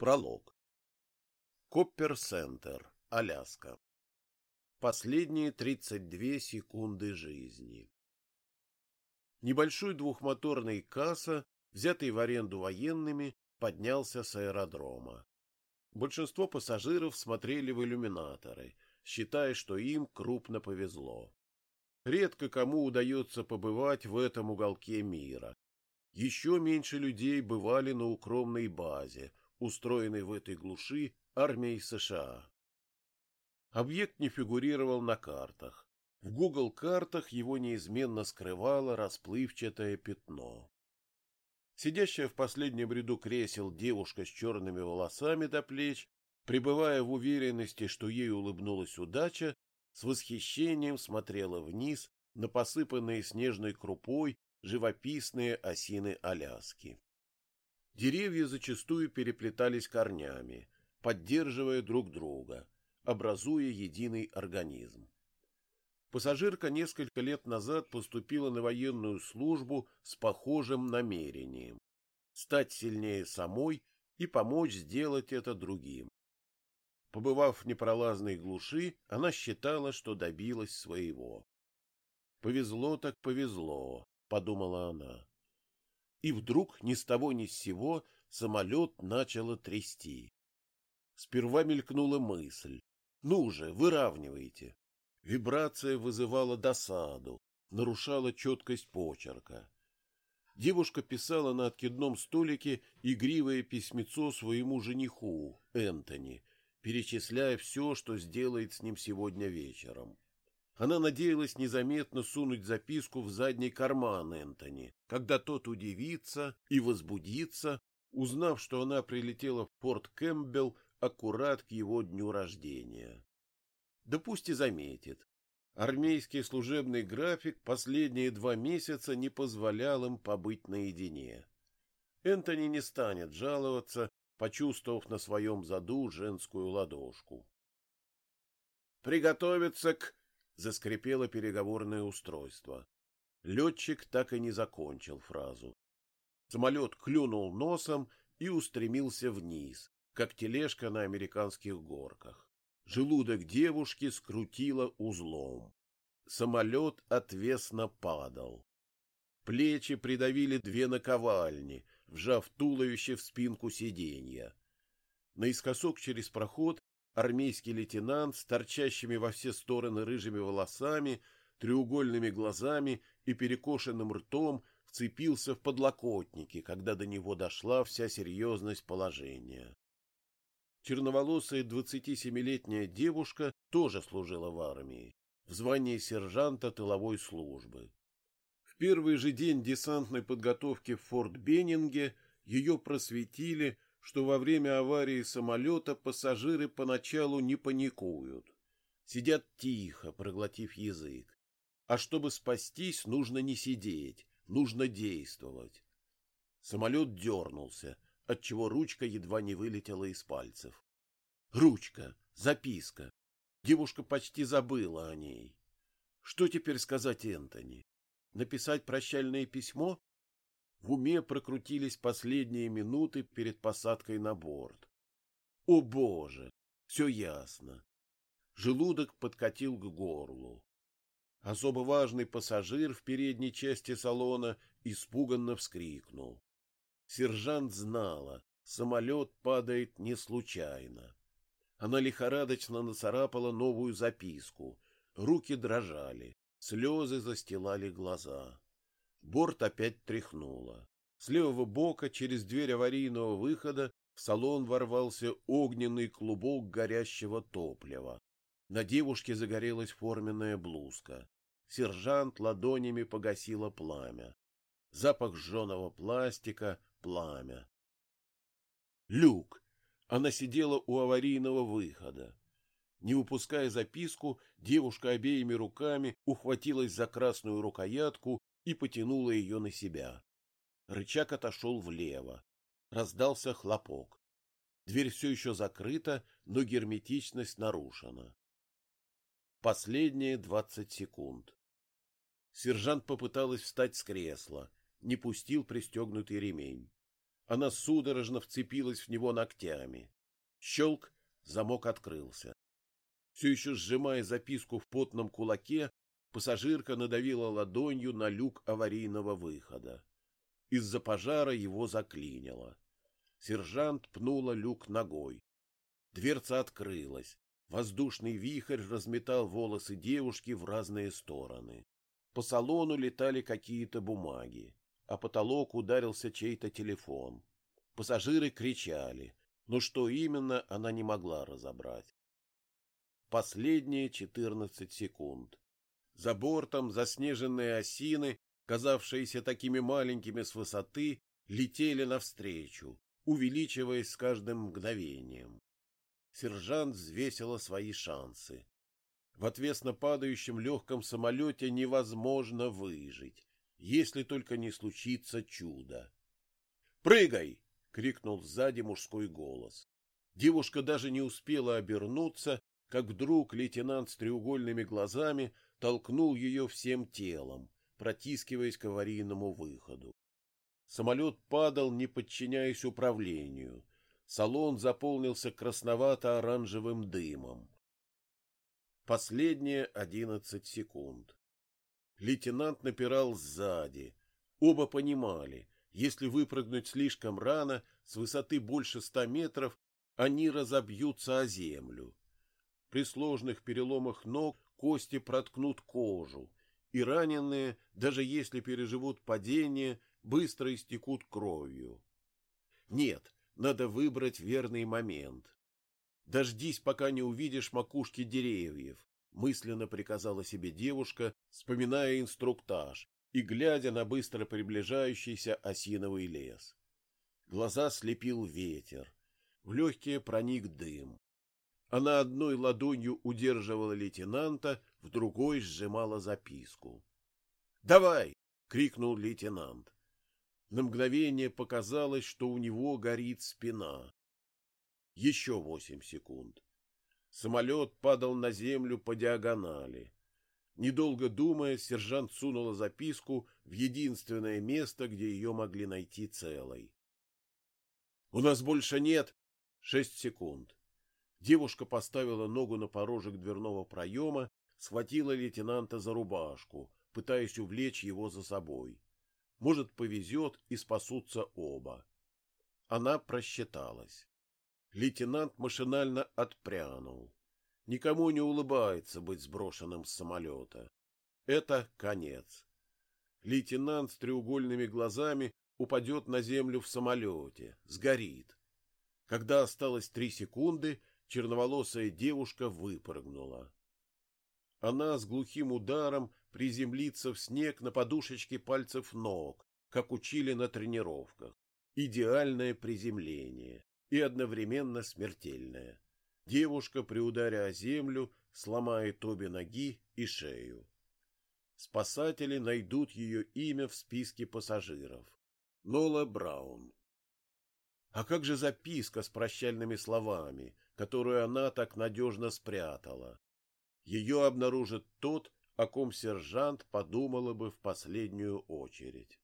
Пролог. Коппер-Центр, Аляска. Последние 32 секунды жизни. Небольшой двухмоторный касса, взятый в аренду военными, поднялся с аэродрома. Большинство пассажиров смотрели в иллюминаторы, считая, что им крупно повезло. Редко кому удается побывать в этом уголке мира. Еще меньше людей бывали на укромной базе, устроенной в этой глуши армией США. Объект не фигурировал на картах. В Google картах его неизменно скрывало расплывчатое пятно. Сидящая в последнем ряду кресел девушка с черными волосами до плеч, пребывая в уверенности, что ей улыбнулась удача, с восхищением смотрела вниз на посыпанные снежной крупой живописные осины Аляски. Деревья зачастую переплетались корнями, поддерживая друг друга, образуя единый организм. Пассажирка несколько лет назад поступила на военную службу с похожим намерением – стать сильнее самой и помочь сделать это другим. Побывав в непролазной глуши, она считала, что добилась своего. «Повезло так повезло», — подумала она и вдруг ни с того ни с сего самолет начало трясти. Сперва мелькнула мысль. Ну же, выравнивайте. Вибрация вызывала досаду, нарушала четкость почерка. Девушка писала на откидном столике игривое письмецо своему жениху, Энтони, перечисляя все, что сделает с ним сегодня вечером. Она надеялась незаметно сунуть записку в задний карман Энтони, когда тот удивится и возбудится, узнав, что она прилетела в Порт Кэмпбелл аккурат к его дню рождения. Да пусть и заметит. Армейский служебный график последние два месяца не позволял им побыть наедине. Энтони не станет жаловаться, почувствовав на своем заду женскую ладошку. «Приготовиться к заскрипело переговорное устройство. Летчик так и не закончил фразу. Самолет клюнул носом и устремился вниз, как тележка на американских горках. Желудок девушки скрутило узлом. Самолет отвесно падал. Плечи придавили две наковальни, вжав туловище в спинку сиденья. Наискосок через проход армейский лейтенант с торчащими во все стороны рыжими волосами, треугольными глазами и перекошенным ртом вцепился в подлокотники, когда до него дошла вся серьезность положения. Черноволосая двадцатисемилетняя девушка тоже служила в армии, в звании сержанта тыловой службы. В первый же день десантной подготовки в Форт Беннинге ее просветили – что во время аварии самолета пассажиры поначалу не паникуют. Сидят тихо, проглотив язык. А чтобы спастись, нужно не сидеть, нужно действовать. Самолет дернулся, отчего ручка едва не вылетела из пальцев. Ручка, записка. Девушка почти забыла о ней. Что теперь сказать Энтони? Написать прощальное письмо? В уме прокрутились последние минуты перед посадкой на борт. О, Боже! Все ясно. Желудок подкатил к горлу. Особо важный пассажир в передней части салона испуганно вскрикнул. Сержант знала, самолет падает не случайно. Она лихорадочно нацарапала новую записку. Руки дрожали, слезы застилали глаза. Борт опять тряхнуло. С левого бока через дверь аварийного выхода в салон ворвался огненный клубок горящего топлива. На девушке загорелась форменная блузка. Сержант ладонями погасила пламя. Запах жженого пластика, пламя. Люк! Она сидела у аварийного выхода. Не упуская записку, девушка обеими руками ухватилась за красную рукоятку и потянула ее на себя. Рычаг отошел влево. Раздался хлопок. Дверь все еще закрыта, но герметичность нарушена. Последние двадцать секунд. Сержант попыталась встать с кресла, не пустил пристегнутый ремень. Она судорожно вцепилась в него ногтями. Щелк, замок открылся. Все еще сжимая записку в потном кулаке, пассажирка надавила ладонью на люк аварийного выхода. Из-за пожара его заклинило. Сержант пнула люк ногой. Дверца открылась. Воздушный вихрь разметал волосы девушки в разные стороны. По салону летали какие-то бумаги, а потолок ударился чей-то телефон. Пассажиры кричали, но что именно, она не могла разобрать. Последние четырнадцать секунд. За бортом заснеженные осины, казавшиеся такими маленькими с высоты, летели навстречу, увеличиваясь с каждым мгновением. Сержант взвесила свои шансы. В отвесно падающем легком самолете невозможно выжить, если только не случится чудо. «Прыгай!» — крикнул сзади мужской голос. Девушка даже не успела обернуться, как вдруг лейтенант с треугольными глазами толкнул ее всем телом, протискиваясь к аварийному выходу. Самолет падал, не подчиняясь управлению. Салон заполнился красновато-оранжевым дымом. Последние одиннадцать секунд. Лейтенант напирал сзади. Оба понимали, если выпрыгнуть слишком рано, с высоты больше ста метров, они разобьются о землю. При сложных переломах ног кости проткнут кожу, и раненые, даже если переживут падение, быстро истекут кровью. Нет, надо выбрать верный момент. Дождись, пока не увидишь макушки деревьев, мысленно приказала себе девушка, вспоминая инструктаж и глядя на быстро приближающийся осиновый лес. Глаза слепил ветер, в легкие проник дым. Она одной ладонью удерживала лейтенанта, в другой сжимала записку. "Давай!" крикнул лейтенант. На мгновение показалось, что у него горит спина. Еще восемь секунд. Самолет падал на землю по диагонали. Недолго думая, сержант сунула записку в единственное место, где ее могли найти целой. «У нас больше нет!» Шесть секунд. Девушка поставила ногу на порожек дверного проема, схватила лейтенанта за рубашку, пытаясь увлечь его за собой. Может, повезет и спасутся оба. Она просчиталась. Лейтенант машинально отпрянул. Никому не улыбается быть сброшенным с самолета. Это конец. Лейтенант с треугольными глазами упадет на землю в самолете, сгорит. Когда осталось три секунды, черноволосая девушка выпрыгнула. Она с глухим ударом приземлится в снег на подушечке пальцев ног, как учили на тренировках. Идеальное приземление и одновременно смертельная. Девушка при ударе о землю сломает обе ноги и шею. Спасатели найдут ее имя в списке пассажиров. Нола Браун. А как же записка с прощальными словами, которую она так надежно спрятала? Ее обнаружит тот, о ком сержант подумала бы в последнюю очередь.